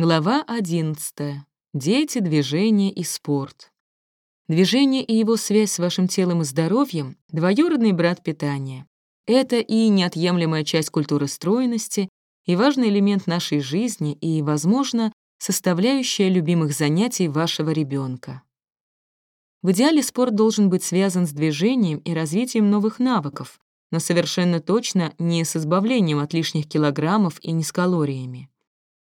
Глава 11. Дети, движение и спорт. Движение и его связь с вашим телом и здоровьем — двоюродный брат питания. Это и неотъемлемая часть культуры стройности, и важный элемент нашей жизни, и, возможно, составляющая любимых занятий вашего ребенка. В идеале спорт должен быть связан с движением и развитием новых навыков, но совершенно точно не с избавлением от лишних килограммов и не с калориями.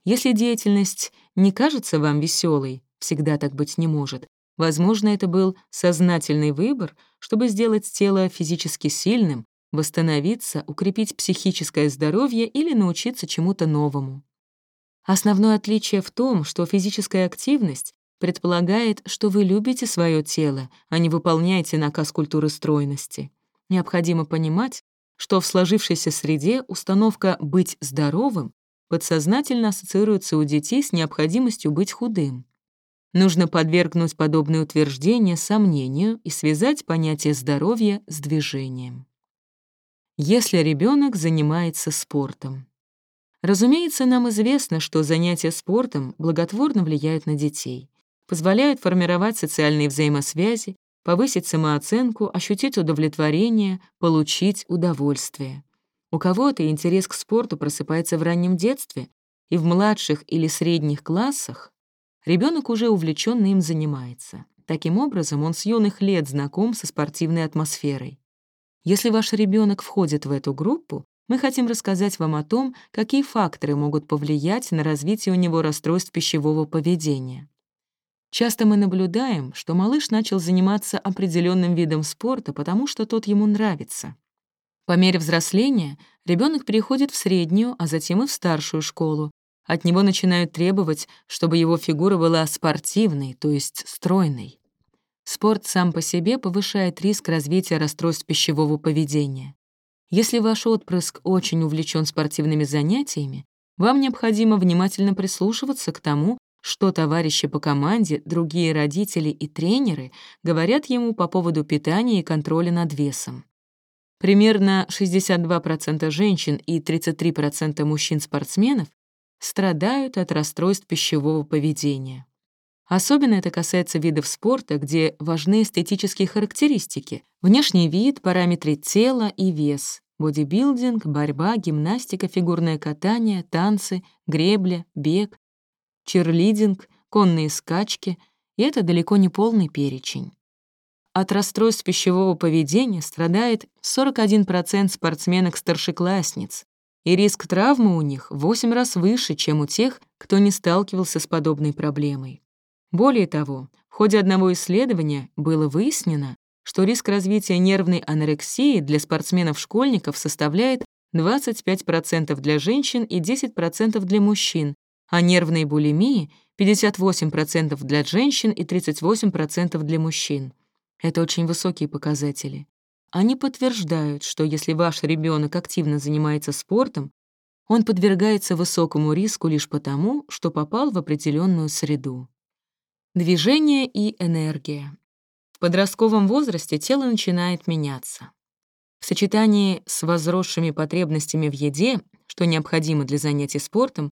Если деятельность не кажется вам веселой, всегда так быть не может, возможно, это был сознательный выбор, чтобы сделать тело физически сильным, восстановиться, укрепить психическое здоровье или научиться чему-то новому. Основное отличие в том, что физическая активность предполагает, что вы любите свое тело, а не выполняете наказ культуры стройности. Необходимо понимать, что в сложившейся среде установка «быть здоровым» подсознательно ассоциируется у детей с необходимостью быть худым. Нужно подвергнуть подобные утверждения сомнению и связать понятие здоровья с движением. Если ребенок занимается спортом. Разумеется, нам известно, что занятия спортом благотворно влияют на детей, позволяют формировать социальные взаимосвязи, повысить самооценку, ощутить удовлетворение, получить удовольствие. У кого-то интерес к спорту просыпается в раннем детстве, и в младших или средних классах ребенок уже увлеченно им занимается. Таким образом, он с юных лет знаком со спортивной атмосферой. Если ваш ребенок входит в эту группу, мы хотим рассказать вам о том, какие факторы могут повлиять на развитие у него расстройств пищевого поведения. Часто мы наблюдаем, что малыш начал заниматься определенным видом спорта, потому что тот ему нравится. По мере взросления ребенок переходит в среднюю, а затем и в старшую школу. От него начинают требовать, чтобы его фигура была спортивной, то есть стройной. Спорт сам по себе повышает риск развития расстройств пищевого поведения. Если ваш отпрыск очень увлечен спортивными занятиями, вам необходимо внимательно прислушиваться к тому, что товарищи по команде, другие родители и тренеры говорят ему по поводу питания и контроля над весом. Примерно 62% женщин и 33% мужчин-спортсменов страдают от расстройств пищевого поведения. Особенно это касается видов спорта, где важны эстетические характеристики, внешний вид, параметры тела и вес, бодибилдинг, борьба, гимнастика, фигурное катание, танцы, гребля, бег, черлидинг, конные скачки, и это далеко не полный перечень. От расстройств пищевого поведения страдает 41% спортсменок-старшеклассниц, и риск травмы у них в 8 раз выше, чем у тех, кто не сталкивался с подобной проблемой. Более того, в ходе одного исследования было выяснено, что риск развития нервной анорексии для спортсменов-школьников составляет 25% для женщин и 10% для мужчин, а нервной булимии — 58% для женщин и 38% для мужчин. Это очень высокие показатели. Они подтверждают, что если ваш ребенок активно занимается спортом, он подвергается высокому риску лишь потому, что попал в определенную среду. Движение и энергия. В подростковом возрасте тело начинает меняться. В сочетании с возросшими потребностями в еде, что необходимо для занятий спортом,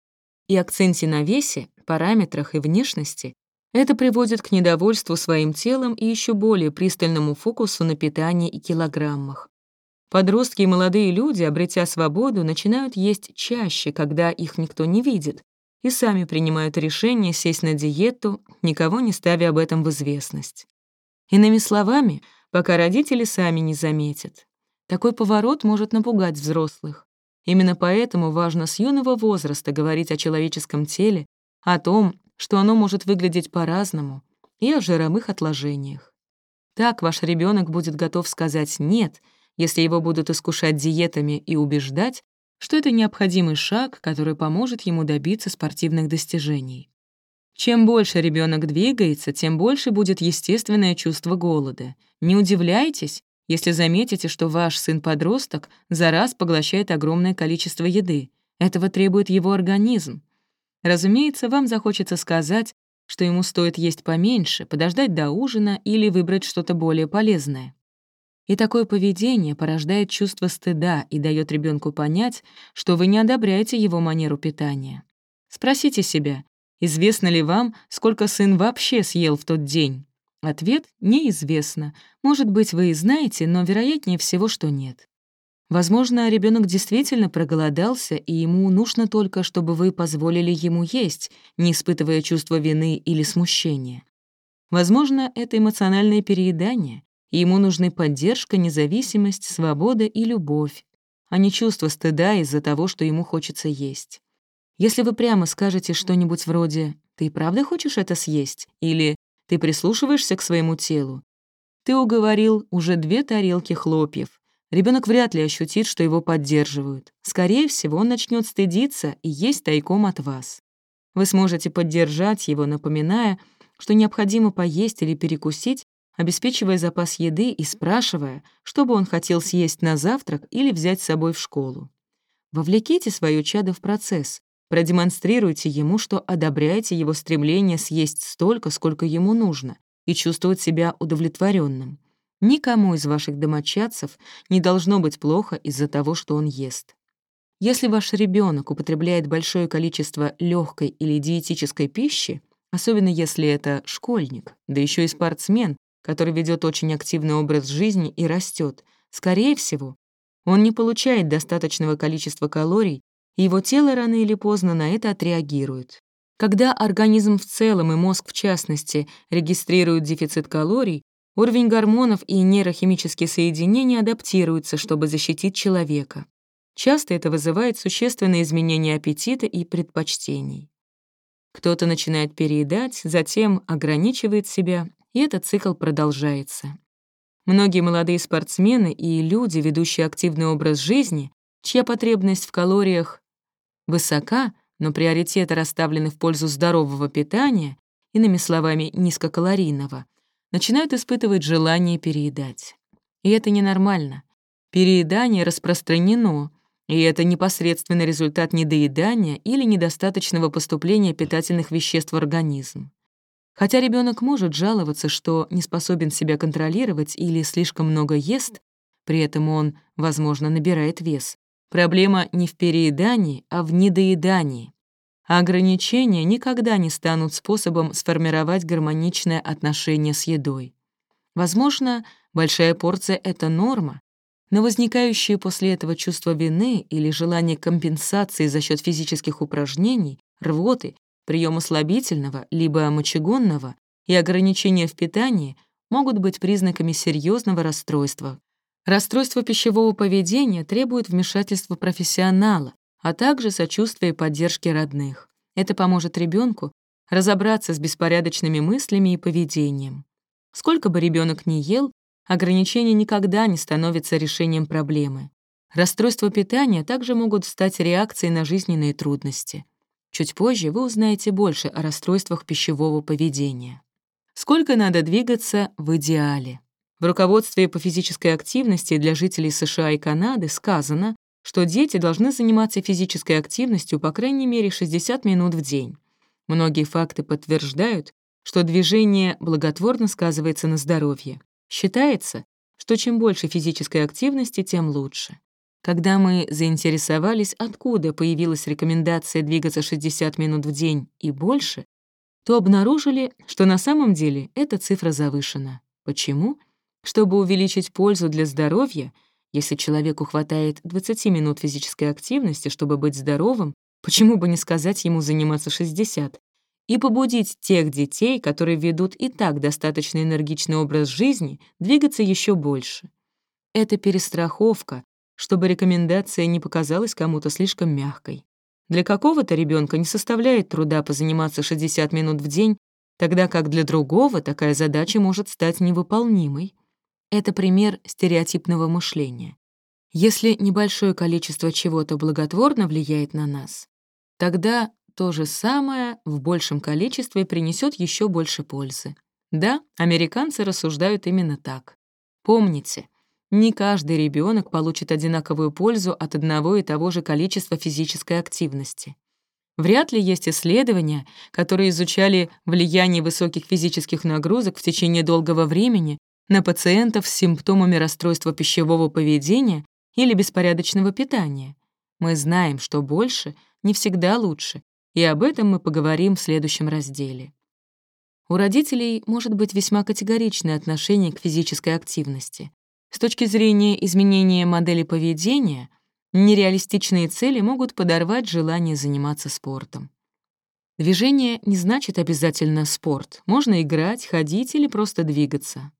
и акценте на весе, параметрах и внешности, это приводит к недовольству своим телом и еще более пристальному фокусу на питании и килограммах. Подростки и молодые люди, обретя свободу, начинают есть чаще, когда их никто не видит, и сами принимают решение сесть на диету, никого не ставя об этом в известность. Иными словами, пока родители сами не заметят. Такой поворот может напугать взрослых. Именно поэтому важно с юного возраста говорить о человеческом теле, о том, что оно может выглядеть по-разному, и о жировых отложениях. Так ваш ребенок будет готов сказать «нет», если его будут искушать диетами и убеждать, что это необходимый шаг, который поможет ему добиться спортивных достижений. Чем больше ребенок двигается, тем больше будет естественное чувство голода. Не удивляйтесь, если заметите, что ваш сын-подросток за раз поглощает огромное количество еды. Этого требует его организм. Разумеется, вам захочется сказать, что ему стоит есть поменьше, подождать до ужина или выбрать что-то более полезное. И такое поведение порождает чувство стыда и дает ребенку понять, что вы не одобряете его манеру питания. Спросите себя, Известно ли вам, сколько сын вообще съел в тот день? Ответ — неизвестно. Может быть, вы и знаете, но вероятнее всего, что нет. Возможно, ребенок действительно проголодался, и ему нужно только, чтобы вы позволили ему есть, не испытывая чувства вины или смущения. Возможно, это эмоциональное переедание, и ему нужны поддержка, независимость, свобода и любовь, а не чувство стыда из-за того, что ему хочется есть. Если вы прямо скажете что-нибудь вроде «ты правда хочешь это съесть?» или «ты прислушиваешься к своему телу», ты уговорил уже две тарелки хлопьев. Ребенок вряд ли ощутит, что его поддерживают. Скорее всего, он начнет стыдиться и есть тайком от вас. Вы сможете поддержать его, напоминая, что необходимо поесть или перекусить, обеспечивая запас еды и спрашивая, что бы он хотел съесть на завтрак или взять с собой в школу. Вовлеките свое чадо в процесс, Продемонстрируйте ему, что одобряете его стремление съесть столько, сколько ему нужно, и чувствовать себя удовлетворенным. Никому из ваших домочадцев не должно быть плохо из-за того, что он ест. Если ваш ребенок употребляет большое количество легкой или диетической пищи, особенно если это школьник, да еще и спортсмен, который ведет очень активный образ жизни и растет, скорее всего, он не получает достаточного количества калорий его тело рано или поздно на это отреагирует. Когда организм в целом и мозг в частности регистрируют дефицит калорий, уровень гормонов и нейрохимические соединения адаптируются, чтобы защитить человека. Часто это вызывает существенные изменения аппетита и предпочтений. Кто-то начинает переедать, затем ограничивает себя, и этот цикл продолжается. Многие молодые спортсмены и люди, ведущие активный образ жизни, чья потребность в калориях высока, но приоритеты расставлены в пользу здорового питания, иными словами, низкокалорийного, начинают испытывать желание переедать. И это ненормально. Переедание распространено, и это непосредственный результат недоедания или недостаточного поступления питательных веществ в организм. Хотя ребенок может жаловаться, что не способен себя контролировать или слишком много ест, при этом он, возможно, набирает вес, Проблема не в переедании, а в недоедании. А ограничения никогда не станут способом сформировать гармоничное отношение с едой. Возможно, большая порция — это норма, но возникающее после этого чувство вины или желание компенсации за счет физических упражнений, рвоты, приема слабительного либо мочегонного и ограничения в питании могут быть признаками серьезного расстройства, Расстройство пищевого поведения требует вмешательства профессионала, а также сочувствия и поддержки родных. Это поможет ребенку разобраться с беспорядочными мыслями и поведением. Сколько бы ребенок ни ел, ограничения никогда не становятся решением проблемы. Расстройства питания также могут стать реакцией на жизненные трудности. Чуть позже вы узнаете больше о расстройствах пищевого поведения. Сколько надо двигаться в идеале? В руководстве по физической активности для жителей США и Канады сказано, что дети должны заниматься физической активностью по крайней мере 60 минут в день. Многие факты подтверждают, что движение благотворно сказывается на здоровье. Считается, что чем больше физической активности, тем лучше. Когда мы заинтересовались, откуда появилась рекомендация двигаться 60 минут в день и больше, то обнаружили, что на самом деле эта цифра завышена. Почему? Чтобы увеличить пользу для здоровья, если человеку хватает 20 минут физической активности, чтобы быть здоровым, почему бы не сказать ему заниматься 60? И побудить тех детей, которые ведут и так достаточно энергичный образ жизни, двигаться еще больше. Это перестраховка, чтобы рекомендация не показалась кому-то слишком мягкой. Для какого-то ребенка не составляет труда позаниматься 60 минут в день, тогда как для другого такая задача может стать невыполнимой. Это пример стереотипного мышления. Если небольшое количество чего-то благотворно влияет на нас, тогда то же самое в большем количестве принесет еще больше пользы. Да, американцы рассуждают именно так. Помните, не каждый ребенок получит одинаковую пользу от одного и того же количества физической активности. Вряд ли есть исследования, которые изучали влияние высоких физических нагрузок в течение долгого времени на пациентов с симптомами расстройства пищевого поведения или беспорядочного питания. Мы знаем, что больше не всегда лучше, и об этом мы поговорим в следующем разделе. У родителей может быть весьма категоричное отношение к физической активности. С точки зрения изменения модели поведения, нереалистичные цели могут подорвать желание заниматься спортом. Движение не значит обязательно спорт. Можно играть, ходить или просто двигаться.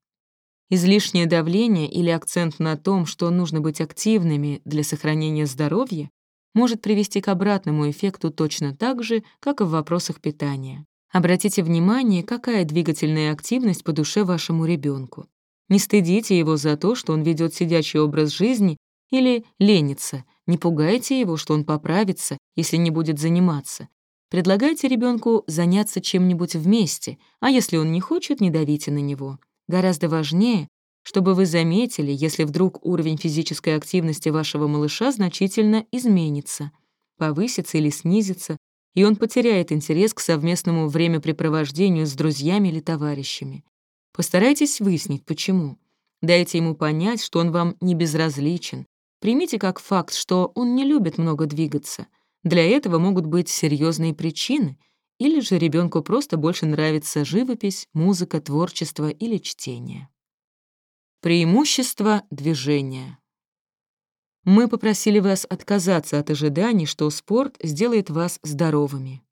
Излишнее давление или акцент на том, что нужно быть активными для сохранения здоровья, может привести к обратному эффекту точно так же, как и в вопросах питания. Обратите внимание, какая двигательная активность по душе вашему ребенку. Не стыдите его за то, что он ведет сидячий образ жизни или ленится. Не пугайте его, что он поправится, если не будет заниматься. Предлагайте ребенку заняться чем-нибудь вместе, а если он не хочет, не давите на него. Гораздо важнее, чтобы вы заметили, если вдруг уровень физической активности вашего малыша значительно изменится, повысится или снизится, и он потеряет интерес к совместному времяпрепровождению с друзьями или товарищами. Постарайтесь выяснить, почему. Дайте ему понять, что он вам не безразличен. Примите как факт, что он не любит много двигаться. Для этого могут быть серьезные причины — или же ребенку просто больше нравится живопись, музыка, творчество или чтение. Преимущество движения. Мы попросили вас отказаться от ожиданий, что спорт сделает вас здоровыми.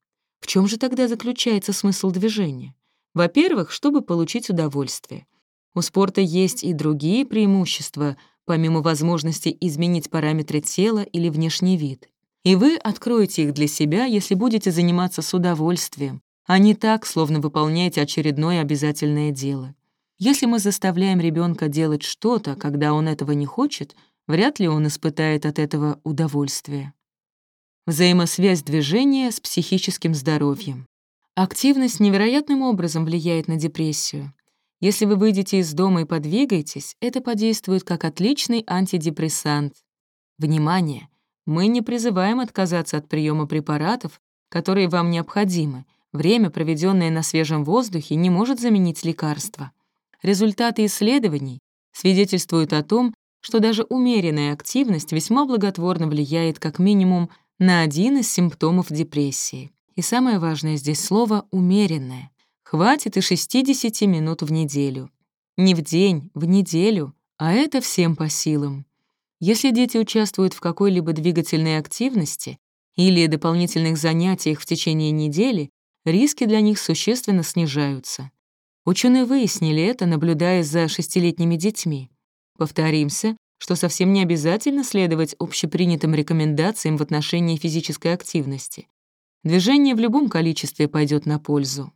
В чем же тогда заключается смысл движения? Во-первых, чтобы получить удовольствие. У спорта есть и другие преимущества, помимо возможности изменить параметры тела или внешний вид. И вы откроете их для себя, если будете заниматься с удовольствием, а не так, словно выполняете очередное обязательное дело. Если мы заставляем ребенка делать что-то, когда он этого не хочет, вряд ли он испытает от этого удовольствие. Взаимосвязь движения с психическим здоровьем. Активность невероятным образом влияет на депрессию. Если вы выйдете из дома и подвигаетесь, это подействует как отличный антидепрессант. Внимание! Мы не призываем отказаться от приема препаратов, которые вам необходимы. Время, проведенное на свежем воздухе, не может заменить лекарства. Результаты исследований свидетельствуют о том, что даже умеренная активность весьма благотворно влияет как минимум на один из симптомов депрессии. И самое важное здесь слово «умеренное». Хватит и 60 минут в неделю. Не в день, в неделю, а это всем по силам. Если дети участвуют в какой-либо двигательной активности или дополнительных занятиях в течение недели, риски для них существенно снижаются. Ученые выяснили это, наблюдая за шестилетними детьми. Повторимся, что совсем не обязательно следовать общепринятым рекомендациям в отношении физической активности. Движение в любом количестве пойдет на пользу.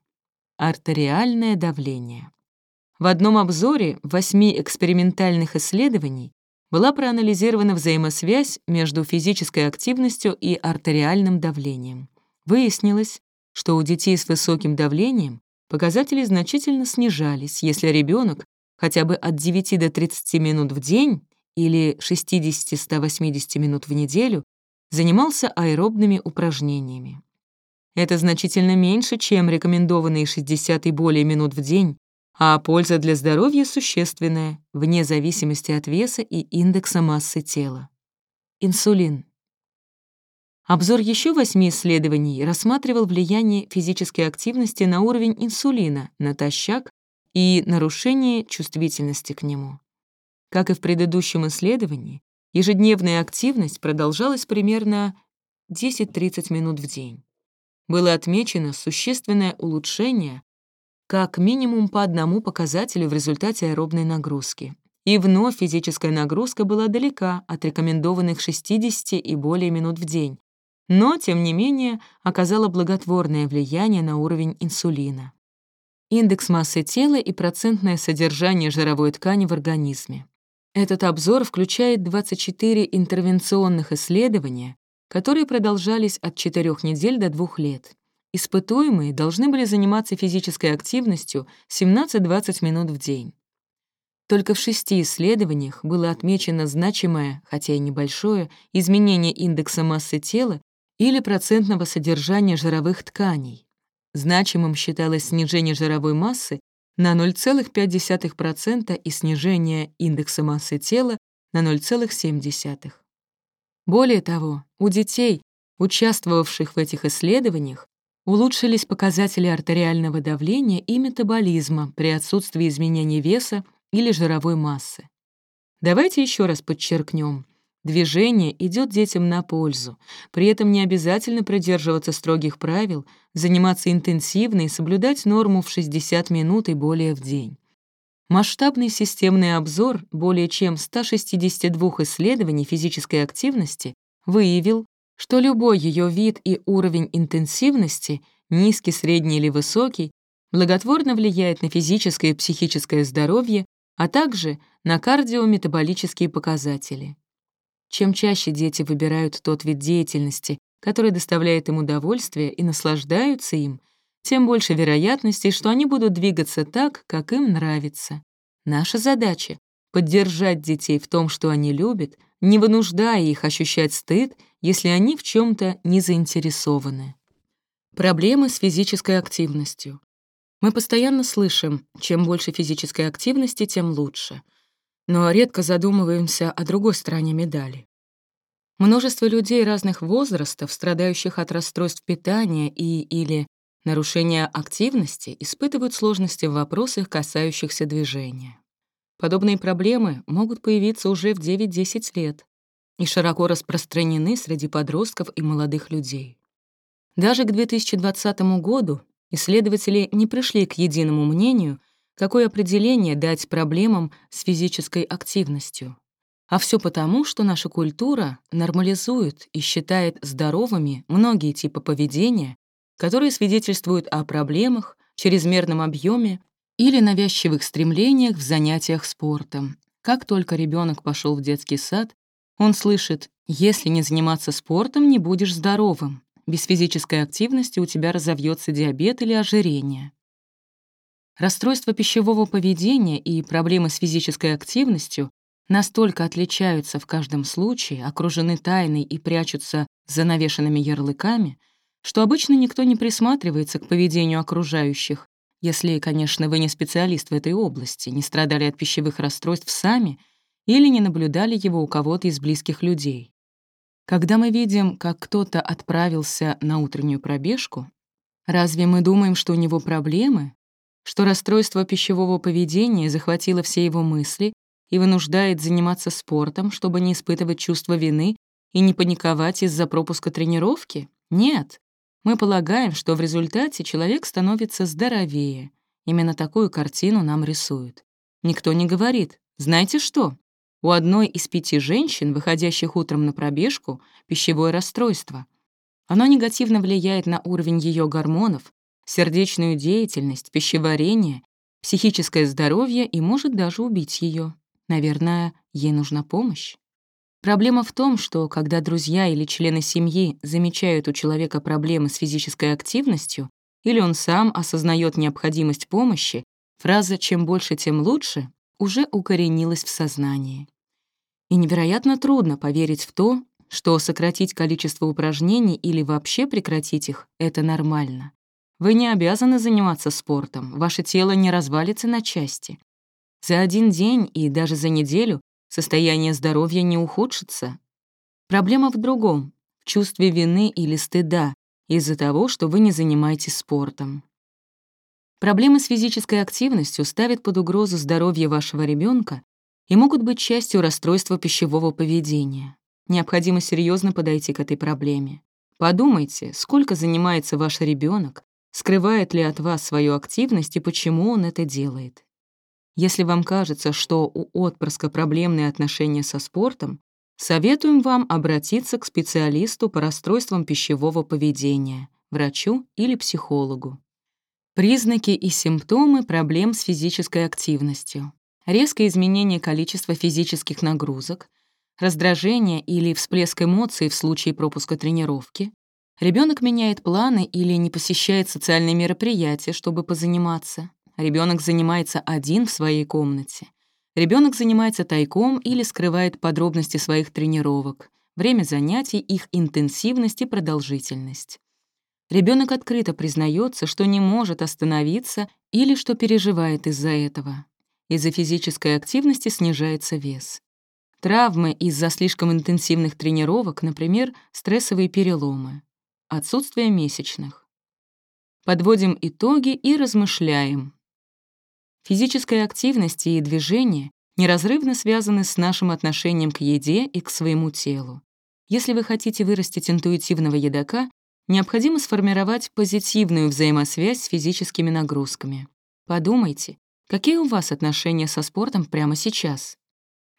Артериальное давление. В одном обзоре восьми экспериментальных исследований была проанализирована взаимосвязь между физической активностью и артериальным давлением. Выяснилось, что у детей с высоким давлением показатели значительно снижались, если ребенок хотя бы от 9 до 30 минут в день или 60-180 минут в неделю занимался аэробными упражнениями. Это значительно меньше, чем рекомендованные 60 и более минут в день а польза для здоровья существенная, вне зависимости от веса и индекса массы тела. Инсулин. Обзор еще восьми исследований рассматривал влияние физической активности на уровень инсулина, натощак и нарушение чувствительности к нему. Как и в предыдущем исследовании, ежедневная активность продолжалась примерно 10-30 минут в день. Было отмечено существенное улучшение как минимум по одному показателю в результате аэробной нагрузки. И вновь физическая нагрузка была далека от рекомендованных 60 и более минут в день, но, тем не менее, оказала благотворное влияние на уровень инсулина. Индекс массы тела и процентное содержание жировой ткани в организме. Этот обзор включает 24 интервенционных исследования, которые продолжались от 4 недель до 2 лет. Испытуемые должны были заниматься физической активностью 17-20 минут в день. Только в шести исследованиях было отмечено значимое, хотя и небольшое, изменение индекса массы тела или процентного содержания жировых тканей. Значимым считалось снижение жировой массы на 0,5% и снижение индекса массы тела на 0,7%. Более того, у детей, участвовавших в этих исследованиях, улучшились показатели артериального давления и метаболизма при отсутствии изменения веса или жировой массы. Давайте еще раз подчеркнем. Движение идет детям на пользу. При этом не обязательно придерживаться строгих правил, заниматься интенсивно и соблюдать норму в 60 минут и более в день. Масштабный системный обзор более чем 162 исследований физической активности выявил, что любой ее вид и уровень интенсивности, низкий, средний или высокий, благотворно влияет на физическое и психическое здоровье, а также на кардиометаболические показатели. Чем чаще дети выбирают тот вид деятельности, который доставляет им удовольствие и наслаждаются им, тем больше вероятностей, что они будут двигаться так, как им нравится. Наша задача — поддержать детей в том, что они любят, не вынуждая их ощущать стыд, если они в чем то не заинтересованы. Проблемы с физической активностью. Мы постоянно слышим, чем больше физической активности, тем лучше. Но редко задумываемся о другой стороне медали. Множество людей разных возрастов, страдающих от расстройств питания и или нарушения активности, испытывают сложности в вопросах, касающихся движения. Подобные проблемы могут появиться уже в 9-10 лет и широко распространены среди подростков и молодых людей. Даже к 2020 году исследователи не пришли к единому мнению, какое определение дать проблемам с физической активностью. А все потому, что наша культура нормализует и считает здоровыми многие типы поведения, которые свидетельствуют о проблемах, чрезмерном объеме или навязчивых стремлениях в занятиях спортом. Как только ребенок пошел в детский сад, он слышит «если не заниматься спортом, не будешь здоровым, без физической активности у тебя разовьется диабет или ожирение». Расстройства пищевого поведения и проблемы с физической активностью настолько отличаются в каждом случае, окружены тайной и прячутся за навешанными ярлыками, что обычно никто не присматривается к поведению окружающих, если, конечно, вы не специалист в этой области, не страдали от пищевых расстройств сами или не наблюдали его у кого-то из близких людей. Когда мы видим, как кто-то отправился на утреннюю пробежку, разве мы думаем, что у него проблемы, что расстройство пищевого поведения захватило все его мысли и вынуждает заниматься спортом, чтобы не испытывать чувство вины и не паниковать из-за пропуска тренировки? Нет. Мы полагаем, что в результате человек становится здоровее. Именно такую картину нам рисуют. Никто не говорит, знаете что? У одной из пяти женщин, выходящих утром на пробежку, пищевое расстройство. Оно негативно влияет на уровень ее гормонов, сердечную деятельность, пищеварение, психическое здоровье и может даже убить ее. Наверное, ей нужна помощь. Проблема в том, что когда друзья или члены семьи замечают у человека проблемы с физической активностью, или он сам осознает необходимость помощи, фраза «чем больше, тем лучше» уже укоренилась в сознании. И невероятно трудно поверить в то, что сократить количество упражнений или вообще прекратить их — это нормально. Вы не обязаны заниматься спортом, ваше тело не развалится на части. За один день и даже за неделю состояние здоровья не ухудшится. Проблема в другом, в чувстве вины или стыда из-за того, что вы не занимаетесь спортом. Проблемы с физической активностью ставят под угрозу здоровье вашего ребенка и могут быть частью расстройства пищевого поведения. Необходимо серьезно подойти к этой проблеме. Подумайте, сколько занимается ваш ребенок, скрывает ли от вас свою активность и почему он это делает. Если вам кажется, что у отпрыска проблемные отношения со спортом, советуем вам обратиться к специалисту по расстройствам пищевого поведения, врачу или психологу. Признаки и симптомы проблем с физической активностью. Резкое изменение количества физических нагрузок, раздражение или всплеск эмоций в случае пропуска тренировки, ребенок меняет планы или не посещает социальные мероприятия, чтобы позаниматься, Ребенок занимается один в своей комнате. Ребенок занимается тайком или скрывает подробности своих тренировок, время занятий, их интенсивность и продолжительность. Ребенок открыто признается, что не может остановиться или что переживает из-за этого. Из-за физической активности снижается вес. Травмы из-за слишком интенсивных тренировок, например, стрессовые переломы. Отсутствие месячных. Подводим итоги и размышляем. Физическая активность и движение неразрывно связаны с нашим отношением к еде и к своему телу. Если вы хотите вырастить интуитивного едока, необходимо сформировать позитивную взаимосвязь с физическими нагрузками. Подумайте, какие у вас отношения со спортом прямо сейчас?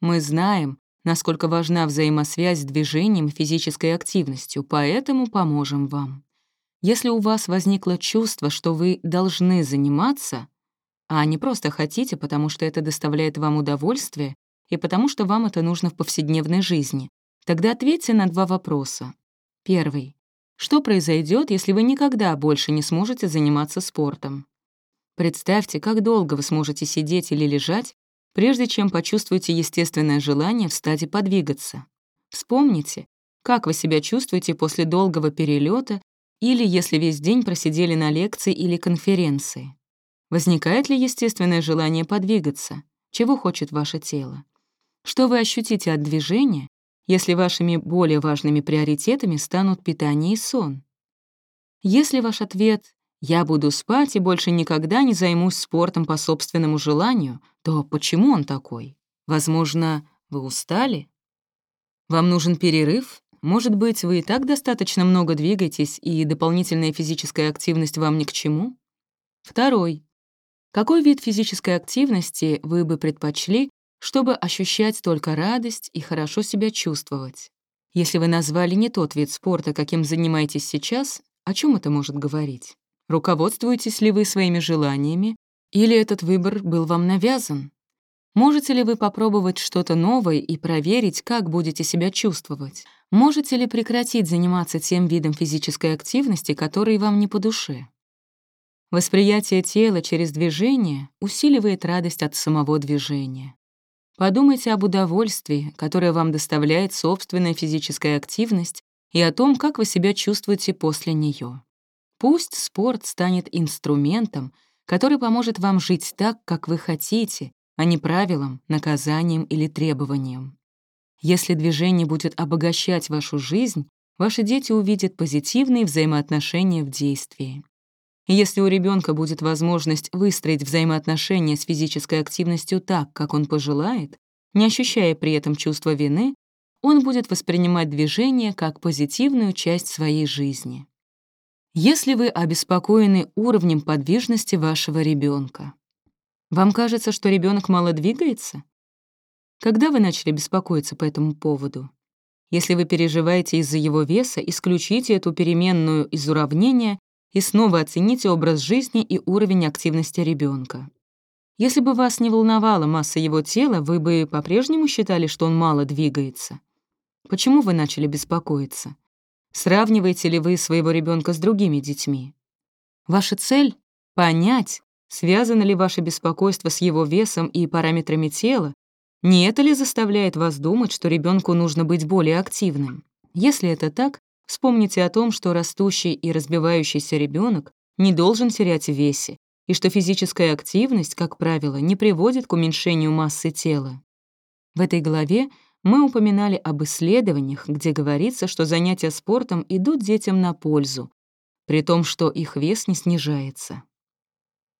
Мы знаем, насколько важна взаимосвязь с движением и физической активностью, поэтому поможем вам. Если у вас возникло чувство, что вы должны заниматься, а не просто хотите, потому что это доставляет вам удовольствие и потому что вам это нужно в повседневной жизни, тогда ответьте на два вопроса. Первый. Что произойдет, если вы никогда больше не сможете заниматься спортом? Представьте, как долго вы сможете сидеть или лежать, прежде чем почувствуете естественное желание встать и подвигаться. Вспомните, как вы себя чувствуете после долгого перелета или если весь день просидели на лекции или конференции. Возникает ли естественное желание подвигаться? Чего хочет ваше тело? Что вы ощутите от движения, если вашими более важными приоритетами станут питание и сон? Если ваш ответ «я буду спать и больше никогда не займусь спортом по собственному желанию», то почему он такой? Возможно, вы устали? Вам нужен перерыв? Может быть, вы и так достаточно много двигаетесь, и дополнительная физическая активность вам ни к чему? Второй. Какой вид физической активности вы бы предпочли, чтобы ощущать только радость и хорошо себя чувствовать? Если вы назвали не тот вид спорта, каким занимаетесь сейчас, о чем это может говорить? Руководствуетесь ли вы своими желаниями, или этот выбор был вам навязан? Можете ли вы попробовать что-то новое и проверить, как будете себя чувствовать? Можете ли прекратить заниматься тем видом физической активности, который вам не по душе? Восприятие тела через движение усиливает радость от самого движения. Подумайте об удовольствии, которое вам доставляет собственная физическая активность, и о том, как вы себя чувствуете после нее. Пусть спорт станет инструментом, который поможет вам жить так, как вы хотите, а не правилом, наказанием или требованием. Если движение будет обогащать вашу жизнь, ваши дети увидят позитивные взаимоотношения в действии. Если у ребенка будет возможность выстроить взаимоотношения с физической активностью так, как он пожелает, не ощущая при этом чувства вины, он будет воспринимать движение как позитивную часть своей жизни. Если вы обеспокоены уровнем подвижности вашего ребенка, вам кажется, что ребенок мало двигается? Когда вы начали беспокоиться по этому поводу? Если вы переживаете из-за его веса, исключите эту переменную из уравнения и снова оцените образ жизни и уровень активности ребенка. Если бы вас не волновала масса его тела, вы бы по-прежнему считали, что он мало двигается. Почему вы начали беспокоиться? Сравниваете ли вы своего ребенка с другими детьми? Ваша цель — понять, связано ли ваше беспокойство с его весом и параметрами тела, не это ли заставляет вас думать, что ребенку нужно быть более активным? Если это так, Вспомните о том, что растущий и разбивающийся ребенок не должен терять весе, и что физическая активность, как правило, не приводит к уменьшению массы тела. В этой главе мы упоминали об исследованиях, где говорится, что занятия спортом идут детям на пользу, при том, что их вес не снижается.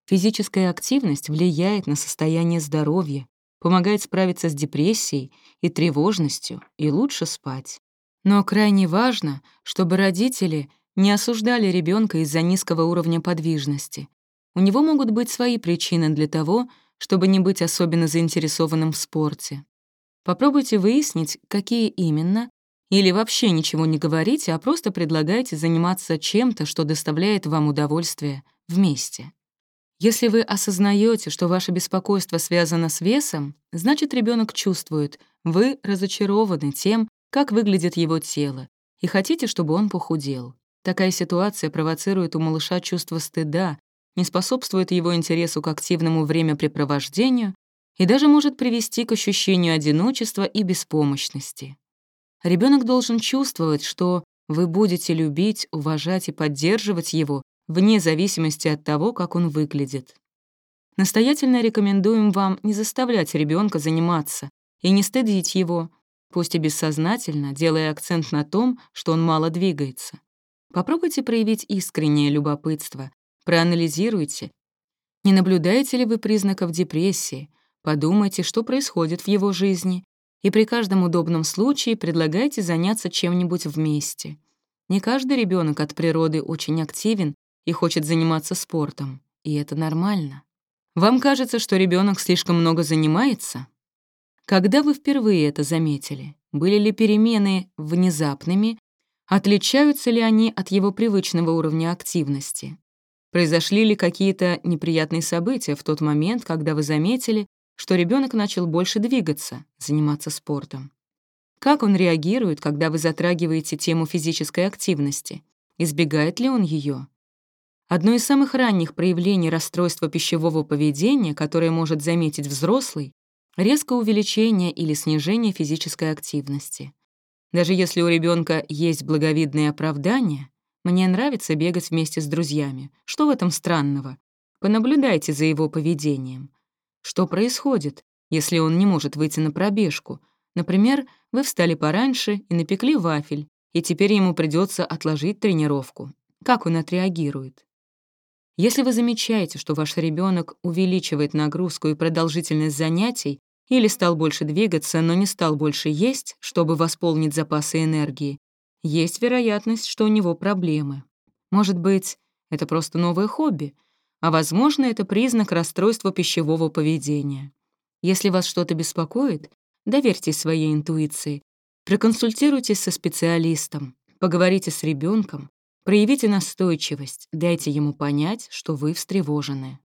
Физическая активность влияет на состояние здоровья, помогает справиться с депрессией и тревожностью и лучше спать. Но крайне важно, чтобы родители не осуждали ребенка из-за низкого уровня подвижности. У него могут быть свои причины для того, чтобы не быть особенно заинтересованным в спорте. Попробуйте выяснить, какие именно, или вообще ничего не говорите, а просто предлагайте заниматься чем-то, что доставляет вам удовольствие вместе. Если вы осознаете, что ваше беспокойство связано с весом, значит, ребенок чувствует, вы разочарованы тем, как выглядит его тело, и хотите, чтобы он похудел. Такая ситуация провоцирует у малыша чувство стыда, не способствует его интересу к активному времяпрепровождению и даже может привести к ощущению одиночества и беспомощности. Ребенок должен чувствовать, что вы будете любить, уважать и поддерживать его вне зависимости от того, как он выглядит. Настоятельно рекомендуем вам не заставлять ребенка заниматься, и не стыдить его, пусть и бессознательно, делая акцент на том, что он мало двигается. Попробуйте проявить искреннее любопытство, проанализируйте, не наблюдаете ли вы признаков депрессии, подумайте, что происходит в его жизни, и при каждом удобном случае предлагайте заняться чем-нибудь вместе. Не каждый ребенок от природы очень активен и хочет заниматься спортом, и это нормально. Вам кажется, что ребенок слишком много занимается? Когда вы впервые это заметили? Были ли перемены внезапными? Отличаются ли они от его привычного уровня активности? Произошли ли какие-то неприятные события в тот момент, когда вы заметили, что ребенок начал больше двигаться, заниматься спортом? Как он реагирует, когда вы затрагиваете тему физической активности? Избегает ли он ее? Одно из самых ранних проявлений расстройства пищевого поведения, которое может заметить взрослый, резкое увеличение или снижение физической активности. Даже если у ребенка есть благовидные оправдания, мне нравится бегать вместе с друзьями. Что в этом странного? Понаблюдайте за его поведением. Что происходит, если он не может выйти на пробежку? Например, вы встали пораньше и напекли вафель, и теперь ему придется отложить тренировку. Как он отреагирует? Если вы замечаете, что ваш ребенок увеличивает нагрузку и продолжительность занятий или стал больше двигаться, но не стал больше есть, чтобы восполнить запасы энергии, есть вероятность, что у него проблемы. Может быть, это просто новое хобби, а, возможно, это признак расстройства пищевого поведения. Если вас что-то беспокоит, доверьтесь своей интуиции, проконсультируйтесь со специалистом, поговорите с ребенком, проявите настойчивость, дайте ему понять, что вы встревожены.